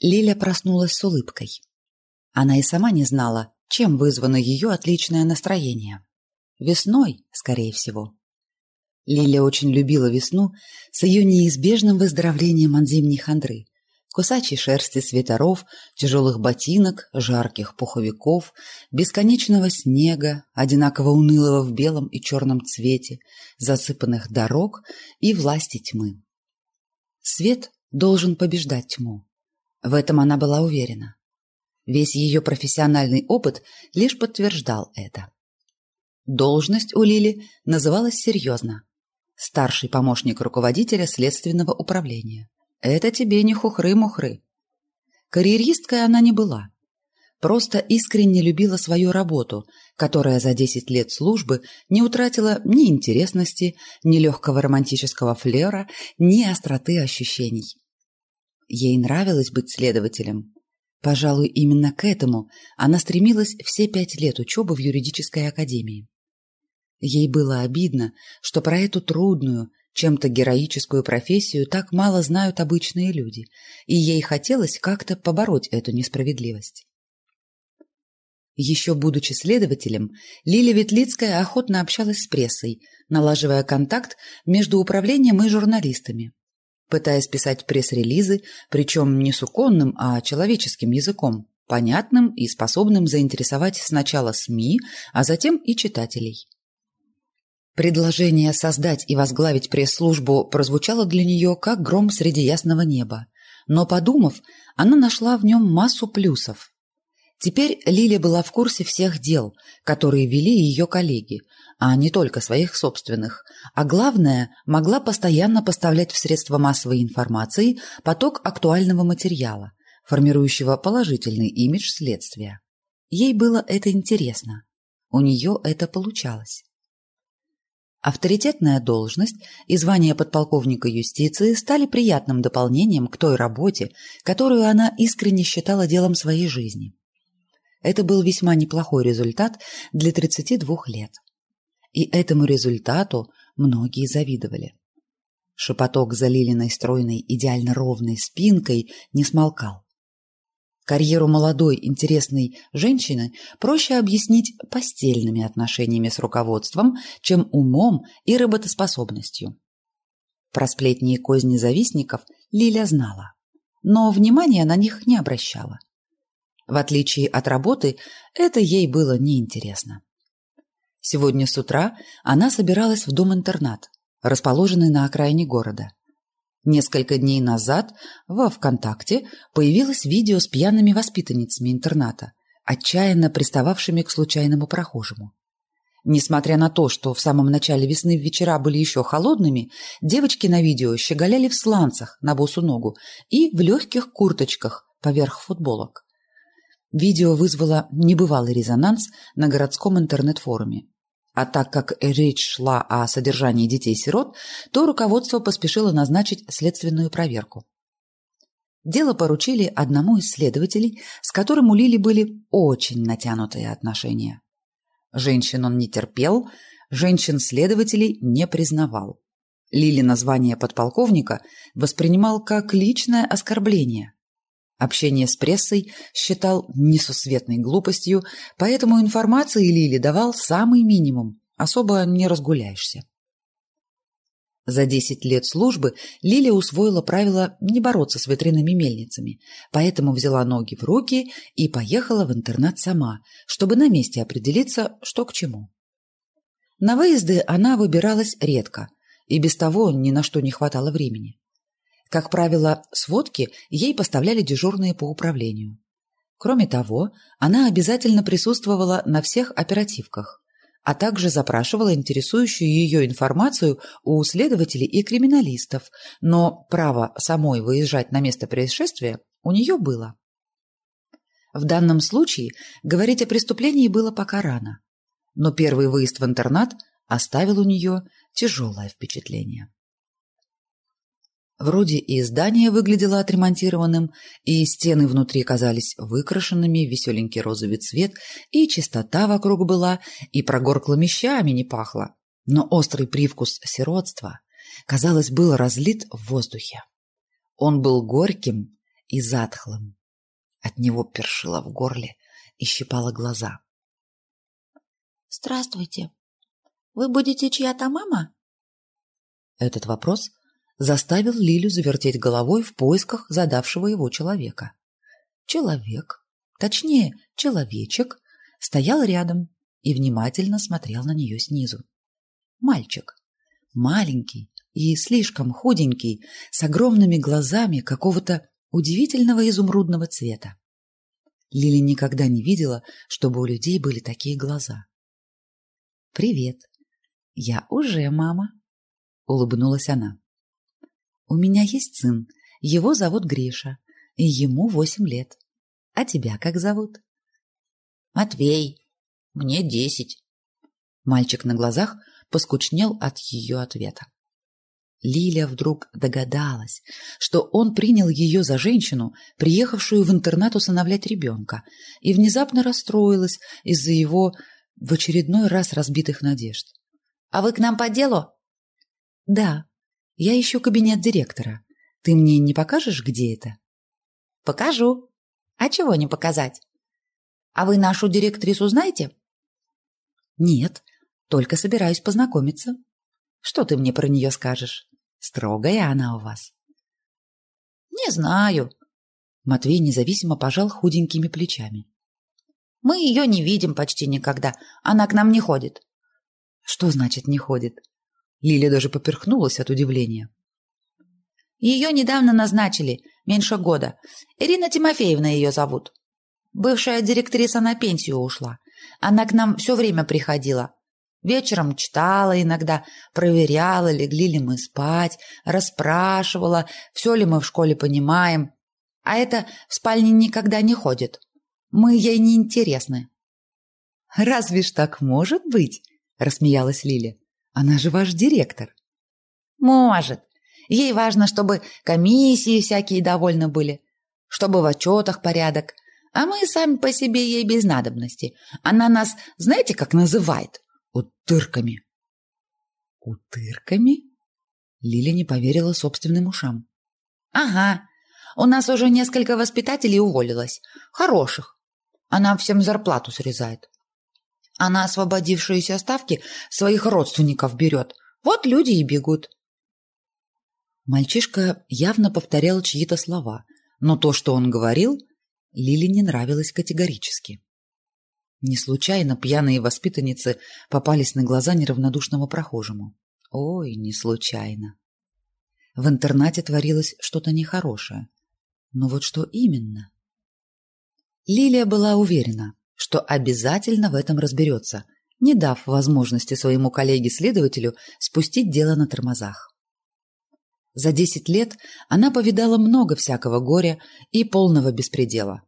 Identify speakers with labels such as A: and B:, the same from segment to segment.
A: Лиля проснулась с улыбкой. Она и сама не знала, чем вызвано ее отличное настроение. Весной, скорее всего. Лиля очень любила весну с ее неизбежным выздоровлением от зимней хандры кусачей шерсти свитеров, тяжелых ботинок, жарких пуховиков, бесконечного снега, одинаково унылого в белом и черном цвете, засыпанных дорог и власти тьмы. Свет должен побеждать тьму. В этом она была уверена. Весь ее профессиональный опыт лишь подтверждал это. Должность у Лили называлась серьезно. Старший помощник руководителя следственного управления. Это тебе не хухры-мухры. Карьеристкой она не была. Просто искренне любила свою работу, которая за 10 лет службы не утратила ни интересности, ни легкого романтического флера, ни остроты ощущений. Ей нравилось быть следователем. Пожалуй, именно к этому она стремилась все пять лет учебы в юридической академии. Ей было обидно, что про эту трудную, чем-то героическую профессию так мало знают обычные люди, и ей хотелось как-то побороть эту несправедливость. Еще будучи следователем, Лилия Ветлицкая охотно общалась с прессой, налаживая контакт между управлением и журналистами, пытаясь писать пресс-релизы, причем не суконным, а человеческим языком, понятным и способным заинтересовать сначала СМИ, а затем и читателей. Предложение создать и возглавить пресс-службу прозвучало для нее как гром среди ясного неба. Но, подумав, она нашла в нем массу плюсов. Теперь Лилия была в курсе всех дел, которые вели ее коллеги, а не только своих собственных, а главное, могла постоянно поставлять в средства массовой информации поток актуального материала, формирующего положительный имидж следствия. Ей было это интересно. У нее это получалось. Авторитетная должность и звание подполковника юстиции стали приятным дополнением к той работе, которую она искренне считала делом своей жизни. Это был весьма неплохой результат для 32 лет. И этому результату многие завидовали. Шепоток за Лилиной стройной, идеально ровной спинкой не смолкал. Карьеру молодой, интересной женщины проще объяснить постельными отношениями с руководством, чем умом и работоспособностью. Про сплетни и козни завистников Лиля знала, но внимания на них не обращала. В отличие от работы, это ей было неинтересно. Сегодня с утра она собиралась в дом-интернат, расположенный на окраине города. Несколько дней назад во ВКонтакте появилось видео с пьяными воспитанницами интерната, отчаянно пристававшими к случайному прохожему. Несмотря на то, что в самом начале весны вечера были еще холодными, девочки на видео щеголяли в сланцах на босу ногу и в легких курточках поверх футболок. Видео вызвало небывалый резонанс на городском интернет-форуме. А так как речь шла о содержании детей-сирот, то руководство поспешило назначить следственную проверку. Дело поручили одному из следователей, с которым у Лили были очень натянутые отношения. Женщин он не терпел, женщин-следователей не признавал. Лили название подполковника воспринимал как личное оскорбление – Общение с прессой считал несусветной глупостью, поэтому информации Лили давал самый минимум, особо не разгуляешься. За десять лет службы Лиля усвоила правило не бороться с ветряными мельницами, поэтому взяла ноги в руки и поехала в интернат сама, чтобы на месте определиться, что к чему. На выезды она выбиралась редко, и без того ни на что не хватало времени. Как правило, сводки ей поставляли дежурные по управлению. Кроме того, она обязательно присутствовала на всех оперативках, а также запрашивала интересующую ее информацию у следователей и криминалистов, но право самой выезжать на место происшествия у нее было. В данном случае говорить о преступлении было пока рано, но первый выезд в интернат оставил у нее тяжелое впечатление. Вроде и здание выглядело отремонтированным, и стены внутри казались выкрашенными веселенький розовый цвет, и чистота вокруг была, и прогорклыми щами не пахло. Но острый привкус сиротства, казалось, был разлит в воздухе. Он был горьким и затхлым. От него першило в горле и щипало глаза.
B: «Здравствуйте. Вы будете чья-то мама?»
A: Этот вопрос заставил Лилю завертеть головой в поисках задавшего его человека. Человек, точнее, человечек, стоял рядом и внимательно смотрел на нее снизу. Мальчик, маленький и слишком худенький, с огромными глазами какого-то удивительного изумрудного цвета. Лили никогда не видела, чтобы у людей были такие глаза. «Привет. Я уже мама», — улыбнулась она. «У меня есть сын. Его зовут Гриша, и ему восемь лет. А тебя как зовут?»
B: «Матвей. Мне десять».
A: Мальчик на глазах поскучнел от ее ответа. Лиля вдруг догадалась, что он принял ее за женщину, приехавшую в интернат усыновлять ребенка, и внезапно расстроилась из-за его в очередной раз разбитых надежд.
B: «А вы к нам по делу?»
A: «Да. Я ищу кабинет директора. Ты мне не покажешь, где это?»
B: «Покажу. А чего не показать? А вы нашу директрису знаете?»
A: «Нет, только собираюсь познакомиться. Что ты мне про нее скажешь? Строгая она у вас?»
B: «Не знаю».
A: Матвей независимо пожал худенькими плечами.
B: Мы ее не видим почти никогда. Она к нам не ходит.
A: Что значит не ходит? Лиля даже поперхнулась от удивления.
B: Ее недавно назначили, меньше года. Ирина Тимофеевна ее зовут. Бывшая директриса на пенсию ушла. Она к нам все время приходила. Вечером читала иногда, проверяла, легли ли мы спать, расспрашивала, все ли мы в школе понимаем. А это в спальне никогда не ходит. Мы ей не интересны.
A: Разве ж так может быть? рассмеялась Лиля. Она же ваш директор.
B: Может. Ей важно, чтобы комиссии всякие довольны были, чтобы в отчетах порядок. А мы сами по себе ей без надобности. Она нас, знаете, как называет? Утырками.
A: Утырками? Лиля не поверила собственным ушам.
B: Ага. У нас уже несколько воспитателей уволилось. Хороших. Она всем зарплату срезает. Она освободившиеся ставки своих родственников берет. Вот люди и бегут.
A: Мальчишка явно повторял чьи-то слова, но то, что он говорил, Лиле не нравилось категорически. Не случайно пьяные воспитанницы попались на глаза неравнодушному прохожему. Ой, не случайно. В интернате творилось что-то нехорошее. Но вот что именно? Лилия была уверена, что обязательно в этом разберется, не дав возможности своему коллеге-следователю спустить дело на тормозах. За десять лет она повидала много всякого горя и полного беспредела,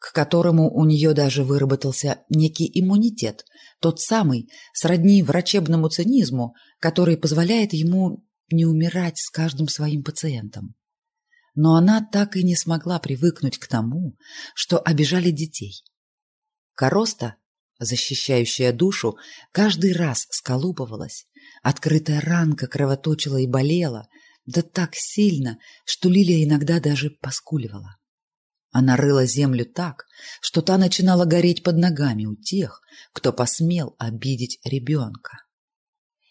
A: к которому у нее даже выработался некий иммунитет, тот самый, сродни врачебному цинизму, который позволяет ему не умирать с каждым своим пациентом но она так и не смогла привыкнуть к тому, что обижали детей. Короста, защищающая душу, каждый раз сколупывалась, открытая ранка кровоточила и болела, да так сильно, что Лилия иногда даже поскуливала. Она рыла землю так, что та начинала гореть под ногами у тех, кто посмел обидеть ребенка.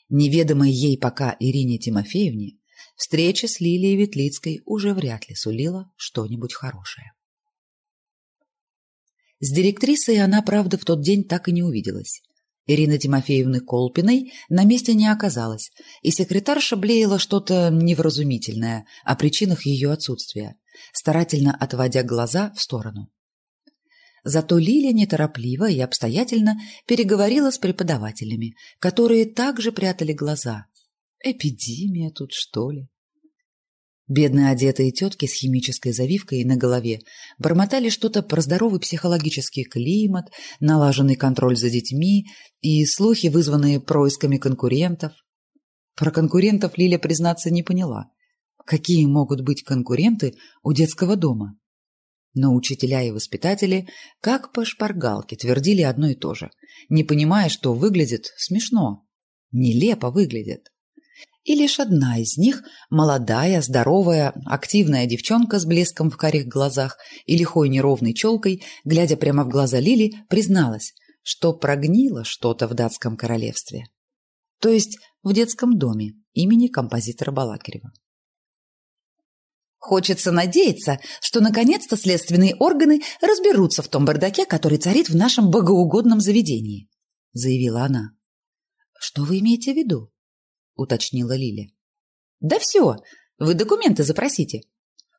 A: Неведомой ей пока Ирине Тимофеевне встреча с Лилией Ветлицкой уже вряд ли сулила что-нибудь хорошее. С директрисой она, правда, в тот день так и не увиделась. Ирины Тимофеевны Колпиной на месте не оказалось, и секретарша блеяла что-то невразумительное о причинах ее отсутствия, старательно отводя глаза в сторону. Зато Лиля неторопливо и обстоятельно переговорила с преподавателями, которые также прятали глаза, Эпидемия тут, что ли? Бедно одетые тетки с химической завивкой на голове бормотали что-то про здоровый психологический климат, налаженный контроль за детьми и слухи, вызванные происками конкурентов. Про конкурентов Лиля, признаться, не поняла. Какие могут быть конкуренты у детского дома? Но учителя и воспитатели, как по шпаргалке, твердили одно и то же, не понимая, что выглядит смешно, нелепо выглядит. И лишь одна из них, молодая, здоровая, активная девчонка с блеском в карих глазах и лихой неровной челкой, глядя прямо в глаза Лили, призналась, что прогнило что-то в датском королевстве. То есть в детском доме имени композитора Балакирева.
B: Хочется надеяться, что наконец-то следственные органы разберутся в том бардаке, который царит в нашем богоугодном заведении, заявила она.
A: Что вы имеете в виду? Уточнила Лиля.
B: Да все, вы документы запросите.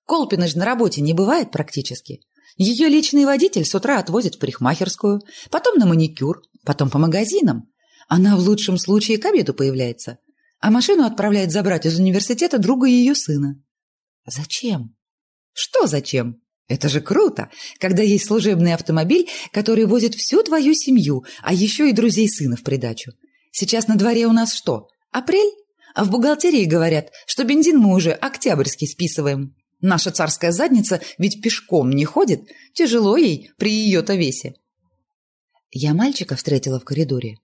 B: Колпина же на работе не бывает практически. Ее личный водитель с утра отвозит в парикмахерскую, потом на маникюр, потом по магазинам. Она в лучшем случае к обеду появляется, а машину отправляет забрать из университета друга ее сына.
A: Зачем?
B: Что зачем? Это же круто, когда есть служебный автомобиль, который возит всю твою семью, а еще и друзей сына в придачу. Сейчас на дворе у нас что, апрель? А в бухгалтерии говорят, что бензин мы уже октябрьский списываем. Наша царская задница ведь пешком не ходит, тяжело ей при ее-то весе.
A: Я мальчика встретила в коридоре.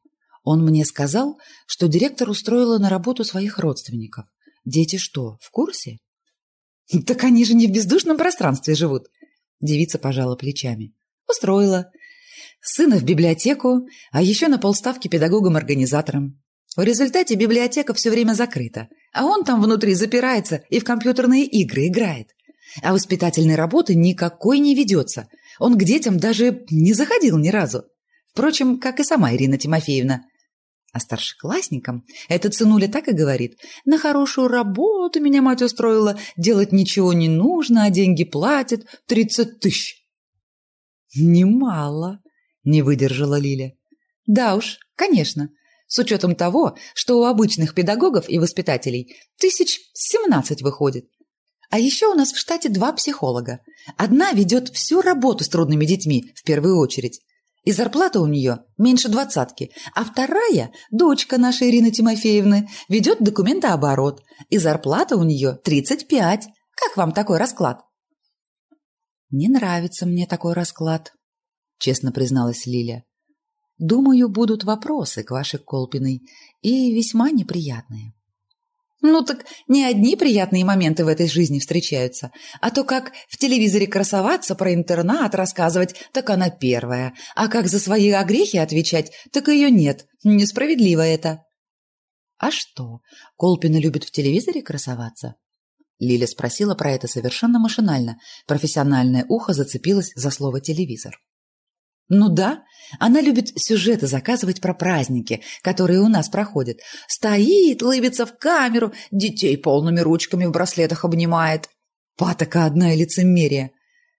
A: Он мне сказал, что директор устроила на работу своих родственников. Дети что, в курсе?
B: Так они же не в бездушном пространстве живут. Девица пожала плечами. Устроила. Сына в библиотеку, а еще на полставки педагогом-организатором. В результате библиотека все время закрыта, а он там внутри запирается и в компьютерные игры играет. А воспитательной работы никакой не ведется. Он к детям даже не заходил ни разу. Впрочем, как и сама Ирина Тимофеевна. А старшеклассникам эта ценуля так и говорит. На хорошую работу меня мать устроила, делать ничего не нужно, а деньги платят. Тридцать тысяч.
A: Немало, не выдержала Лиля.
B: Да уж, конечно. С учетом того, что у обычных педагогов и воспитателей тысяч семнадцать выходит. А еще у нас в штате два психолога. Одна ведет всю работу с трудными детьми в первую очередь, и зарплата у нее меньше двадцатки, а вторая, дочка нашей Ирины Тимофеевны, ведет документооборот, и зарплата у нее тридцать пять. Как вам такой расклад?
A: Не нравится мне такой расклад, честно призналась Лиля. Думаю, будут вопросы к вашей Колпиной, и весьма неприятные.
B: Ну так не одни приятные моменты в этой жизни встречаются, а то как в телевизоре красоваться, про интернат рассказывать, так она первая, а как за свои огрехи отвечать, так ее нет. Несправедливо это.
A: А что, Колпина любит в телевизоре красоваться? Лиля спросила про это совершенно машинально. Профессиональное ухо зацепилось за слово «телевизор».
B: Ну да, она любит сюжеты заказывать про праздники, которые у нас проходят. Стоит, лыбится в камеру, детей полными ручками в браслетах обнимает. Патока одна и лицемерие.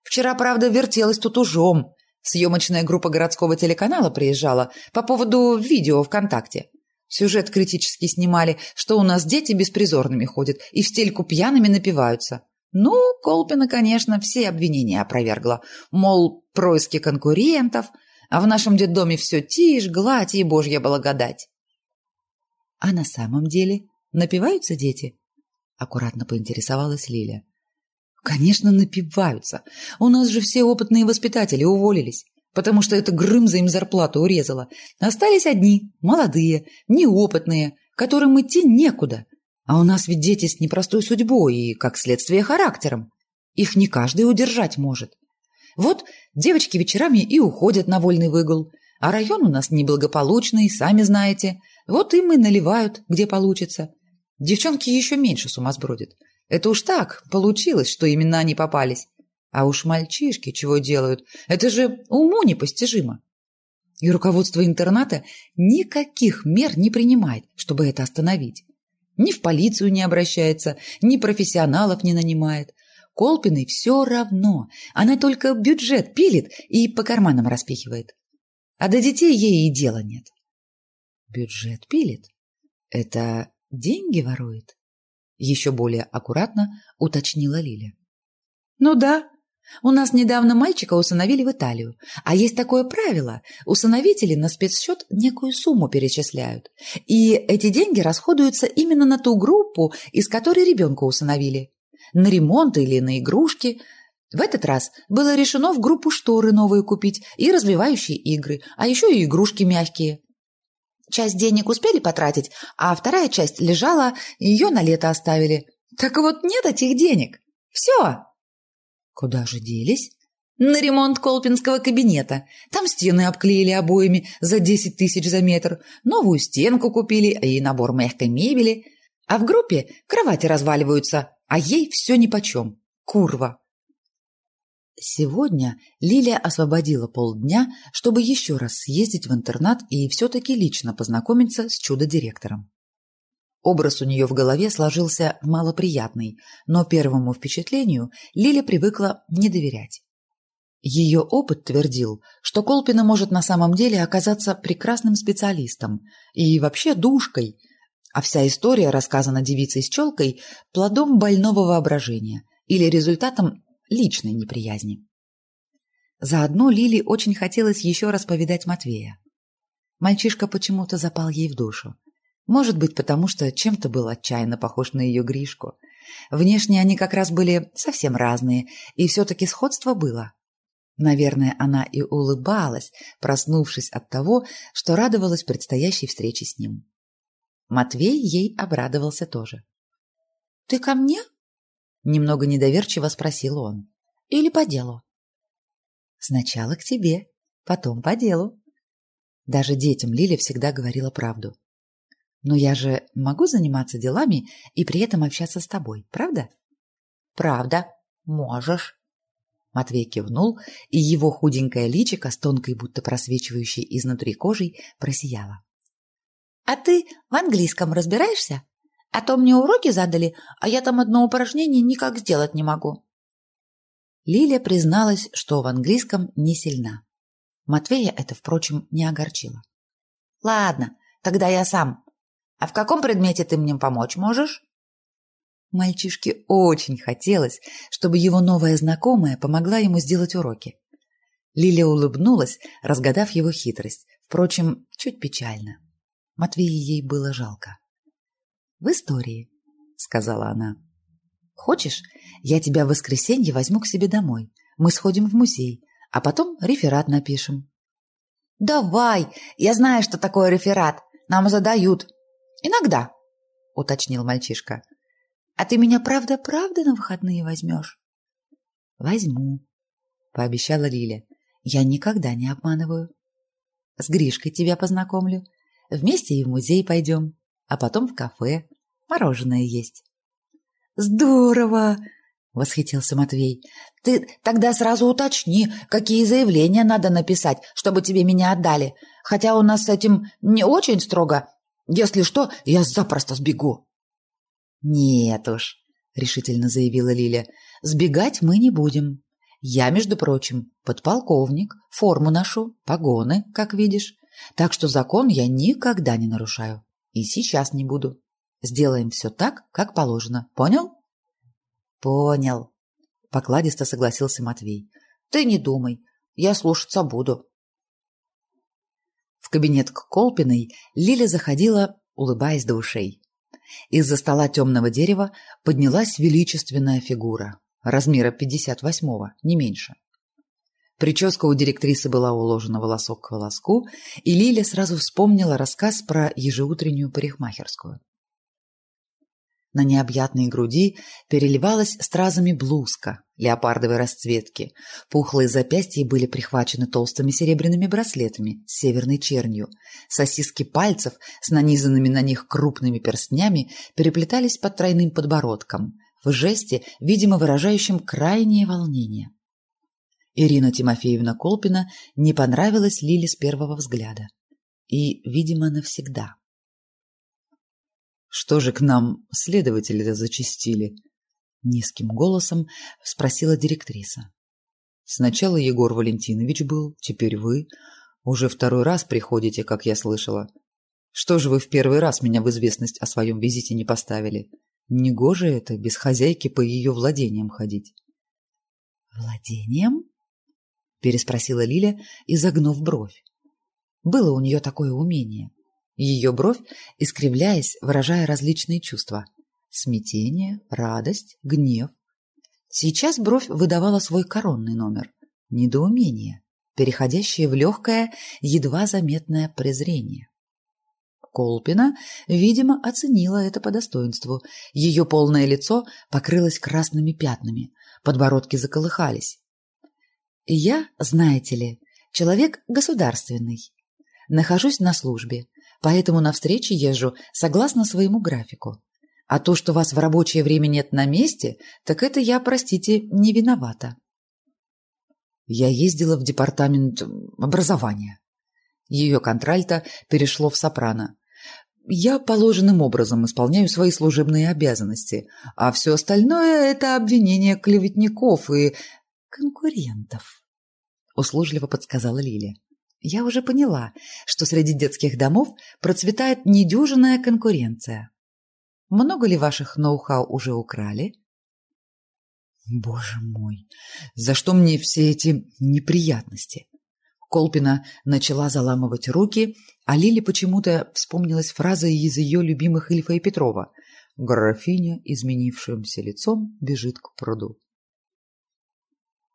B: Вчера, правда, вертелась тут ужом. Съемочная группа городского телеканала приезжала по поводу видео ВКонтакте. Сюжет критически снимали, что у нас дети беспризорными ходят и в стельку пьяными напиваются. Ну, Колпина, конечно, все обвинения опровергла. Мол, происки конкурентов, а в нашем детдоме все тишь, гладь и божья благодать.
A: А на самом деле напиваются дети? Аккуратно поинтересовалась Лиля.
B: Конечно, напиваются. У нас же все опытные воспитатели уволились, потому что эта Грымза им зарплату урезала. Остались одни, молодые, неопытные, которым идти некуда. А у нас ведь дети с непростой судьбой и, как следствие, характером. Их не каждый удержать может. Вот девочки вечерами и уходят на вольный выгул, а район у нас неблагополучный, сами знаете. Вот им и наливают, где получится. Девчонки еще меньше с ума сбродят. Это уж так получилось, что именно они попались. А уж мальчишки чего делают? Это же уму непостижимо. И руководство интерната никаких мер не принимает, чтобы это остановить. Ни в полицию не обращается, ни профессионалов не нанимает. Колпиной все равно. Она только бюджет пилит и по карманам распихивает. А до детей ей и дела нет.
A: Бюджет пилит? Это деньги ворует? Еще более аккуратно уточнила Лиля.
B: Ну да, у нас недавно мальчика усыновили в Италию, а есть такое правило – усыновители на спецсчет некую сумму перечисляют, и эти деньги расходуются именно на ту группу, из которой ребенка усыновили. На ремонт или на игрушки. В этот раз было решено в группу шторы новые купить и развивающие игры, а еще и игрушки мягкие. Часть денег успели потратить, а вторая часть лежала, ее на лето оставили. Так вот нет этих денег. Все.
A: Куда же делись?
B: На ремонт Колпинского кабинета. Там стены обклеили обоями за 10 тысяч за метр, новую стенку купили и набор мягкой мебели. А в группе кровати разваливаются, а ей все нипочем. Курва.
A: Сегодня Лилия освободила полдня, чтобы еще раз съездить в интернат и все-таки лично познакомиться с чудо-директором. Образ у нее в голове сложился малоприятный, но первому впечатлению Лиля привыкла не доверять. Ее опыт твердил, что Колпина может на самом деле оказаться прекрасным специалистом и вообще душкой, а вся история рассказана девицей с челкой плодом больного воображения или результатом личной неприязни. Заодно Лили очень хотелось еще раз повидать Матвея. Мальчишка почему-то запал ей в душу. Может быть, потому что чем-то был отчаянно похож на ее Гришку. Внешне они как раз были совсем разные, и все-таки сходство было. Наверное, она и улыбалась, проснувшись от того, что радовалась предстоящей встрече с ним. Матвей ей обрадовался тоже.
B: — Ты ко мне? — немного недоверчиво спросил он. — Или по делу?
A: — Сначала к тебе, потом по делу. Даже детям Лиля всегда говорила правду. Но я же могу заниматься делами и при этом общаться с тобой, правда?
B: — Правда, можешь.
A: Матвей кивнул, и его худенькое личико с тонкой, будто просвечивающей изнутри кожей, просияло.
B: — А ты в английском разбираешься? А то мне уроки задали, а я там одно упражнение никак сделать не могу.
A: Лиля призналась, что в английском не сильна. Матвея это, впрочем, не огорчило.
B: — Ладно, тогда я сам. А в каком предмете ты мне помочь можешь?
A: Мальчишке очень хотелось, чтобы его новая знакомая помогла ему сделать уроки. Лиля улыбнулась, разгадав его хитрость, впрочем, чуть печально. Матвея ей было жалко. «В истории», — сказала она. «Хочешь, я тебя в воскресенье возьму к себе домой. Мы сходим в музей, а потом реферат напишем».
B: «Давай! Я знаю, что такое реферат. Нам задают. Иногда», — уточнил мальчишка. А ты меня правда-правда на выходные возьмешь?
A: Возьму, пообещала Лиля. Я никогда не обманываю. С Гришкой тебя познакомлю. Вместе и в музей пойдем, а потом в кафе. Мороженое есть.
B: Здорово! Восхитился Матвей. Ты тогда сразу уточни, какие заявления надо написать, чтобы тебе меня отдали. Хотя у нас с этим не очень строго. Если что, я запросто сбегу.
A: «Нет уж», — решительно заявила Лиля, — «сбегать мы не будем. Я, между прочим, подполковник, форму ношу, погоны, как видишь. Так что закон я никогда не нарушаю. И сейчас не буду. Сделаем все так, как положено. Понял?»
B: «Понял», — покладисто согласился Матвей. «Ты не думай, я слушаться буду».
A: В кабинет к Колпиной Лиля заходила, улыбаясь до ушей. Из-за стола темного дерева поднялась величественная фигура, размера 58-го, не меньше. Прическа у директрисы была уложена волосок к волоску, и Лиля сразу вспомнила рассказ про ежеутреннюю парикмахерскую. На необъятной груди переливалась стразами блузка леопардовой расцветки. Пухлые запястья были прихвачены толстыми серебряными браслетами с северной чернью. Сосиски пальцев с нанизанными на них крупными перстнями переплетались под тройным подбородком, в жесте, видимо, выражающем крайнее волнение. Ирина Тимофеевна Колпина не понравилась Лиле с первого взгляда. И, видимо, навсегда.
C: Что же к нам следователи-то зачистили? Низким голосом спросила директриса. Сначала Егор Валентинович был, теперь вы. Уже второй раз приходите, как я слышала. Что же вы в первый раз меня в известность о своем визите не поставили? Негоже это, без хозяйки по ее владениям ходить.
A: «Владением?» – переспросила Лиля, изогнув бровь. Было у нее такое умение – ее бровь, искривляясь, выражая различные чувства. Смятение, радость, гнев. Сейчас бровь выдавала свой коронный номер. Недоумение, переходящее в легкое, едва заметное презрение. Колпина, видимо, оценила это по достоинству. Ее полное лицо покрылось красными пятнами, подбородки заколыхались. «Я, знаете ли, человек государственный. Нахожусь на службе, поэтому на встречи езжу согласно своему графику. А то, что вас в рабочее время нет на месте, так это я, простите, не виновата». Я ездила в департамент образования. Ее контральто перешло в сопрано. Я положенным образом исполняю свои служебные обязанности, а все остальное — это обвинение клеветников и конкурентов, — услужливо подсказала Лиля. Я уже поняла, что среди детских домов процветает недюжинная конкуренция. Много ли ваших ноу-хау уже украли? Боже мой, за что мне все эти неприятности? Колпина начала заламывать руки, а Лиле почему-то вспомнилась фраза из ее любимых Ильфа и Петрова «Графиня, изменившимся лицом, бежит к пруду».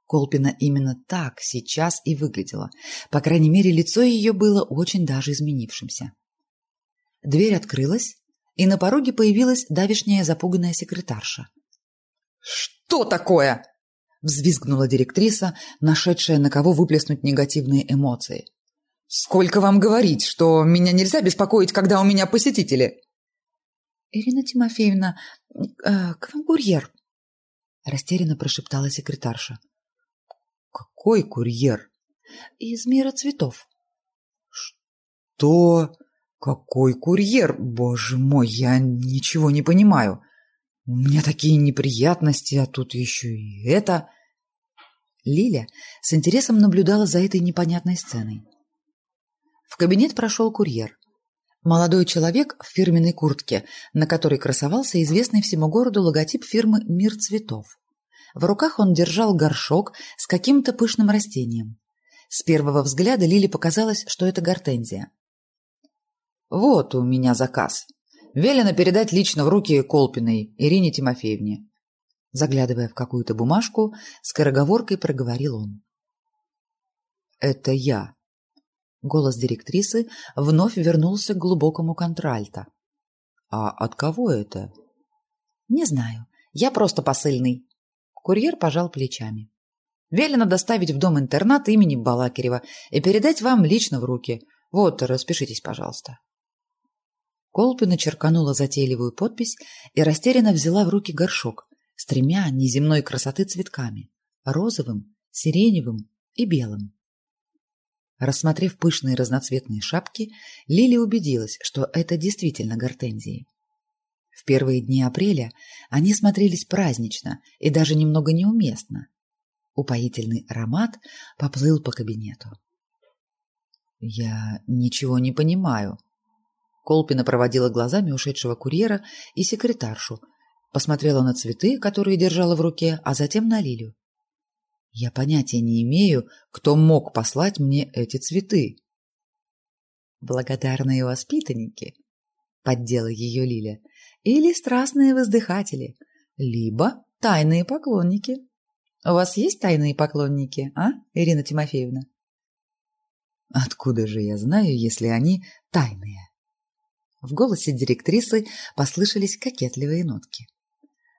A: Колпина именно так сейчас и выглядела. По крайней мере, лицо ее было очень даже изменившимся. Дверь открылась, и на пороге появилась давишняя запуганная секретарша. «Что такое?» — взвизгнула директриса, нашедшая на кого выплеснуть негативные эмоции. «Сколько вам говорить, что меня нельзя беспокоить, когда у меня посетители?» «Ирина Тимофеевна, э, к вам курьер», — растерянно прошептала секретарша. «Какой курьер?» «Из мира цветов». «Что? Какой курьер? Боже мой, я ничего не понимаю. У меня такие неприятности, а тут еще и это...» Лиля с интересом наблюдала за этой непонятной сценой. В кабинет прошел курьер. Молодой человек в фирменной куртке, на которой красовался известный всему городу логотип фирмы «Мир цветов». В руках он держал горшок с каким-то пышным растением. С первого взгляда Лиле показалось, что это гортензия. «Вот у меня заказ», Велено передать лично в руки Колпиной Ирине Тимофеевне. Заглядывая в какую-то бумажку, скороговоркой проговорил он. «Это я». Голос директрисы вновь вернулся к глубокому контральто. «А от кого это?» «Не знаю. Я просто посыльный». Курьер пожал плечами. «Велено доставить в дом-интернат имени Балакирева и передать вам лично в руки. Вот, распишитесь, пожалуйста». Колпина черканула затейливую подпись и растерянно взяла в руки горшок с тремя неземной красоты цветками – розовым, сиреневым и белым. Рассмотрев пышные разноцветные шапки, Лили убедилась, что это действительно гортензии. В первые дни апреля они смотрелись празднично и даже немного неуместно. Упоительный аромат поплыл по кабинету. «Я ничего не понимаю», Колпина проводила глазами ушедшего курьера и секретаршу, посмотрела на цветы, которые держала в руке, а затем на Лилю. Я понятия не имею, кто мог послать мне эти цветы. Благодарные воспитанники, поддела ее Лиля, или страстные воздыхатели, либо тайные поклонники. У вас есть тайные поклонники, а, Ирина Тимофеевна? Откуда же я знаю, если они тайные? В голосе директрисы послышались кокетливые нотки.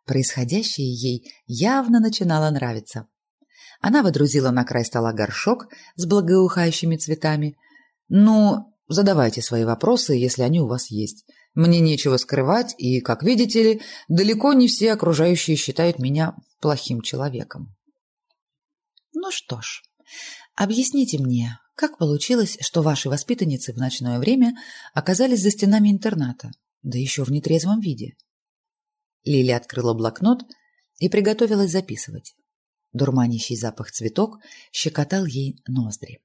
A: Происходящее ей явно начинало нравиться. Она водрузила на край стола горшок с благоухающими цветами. «Ну, задавайте свои вопросы, если они у вас есть. Мне нечего скрывать, и, как видите ли, далеко не все окружающие считают меня плохим человеком». «Ну что ж, объясните мне, как получилось, что ваши воспитанницы в ночное время оказались за стенами интерната, да еще в нетрезвом виде? Лили открыла блокнот и приготовилась записывать. Дурманящий запах цветок щекотал ей ноздри.